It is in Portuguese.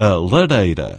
a lareira.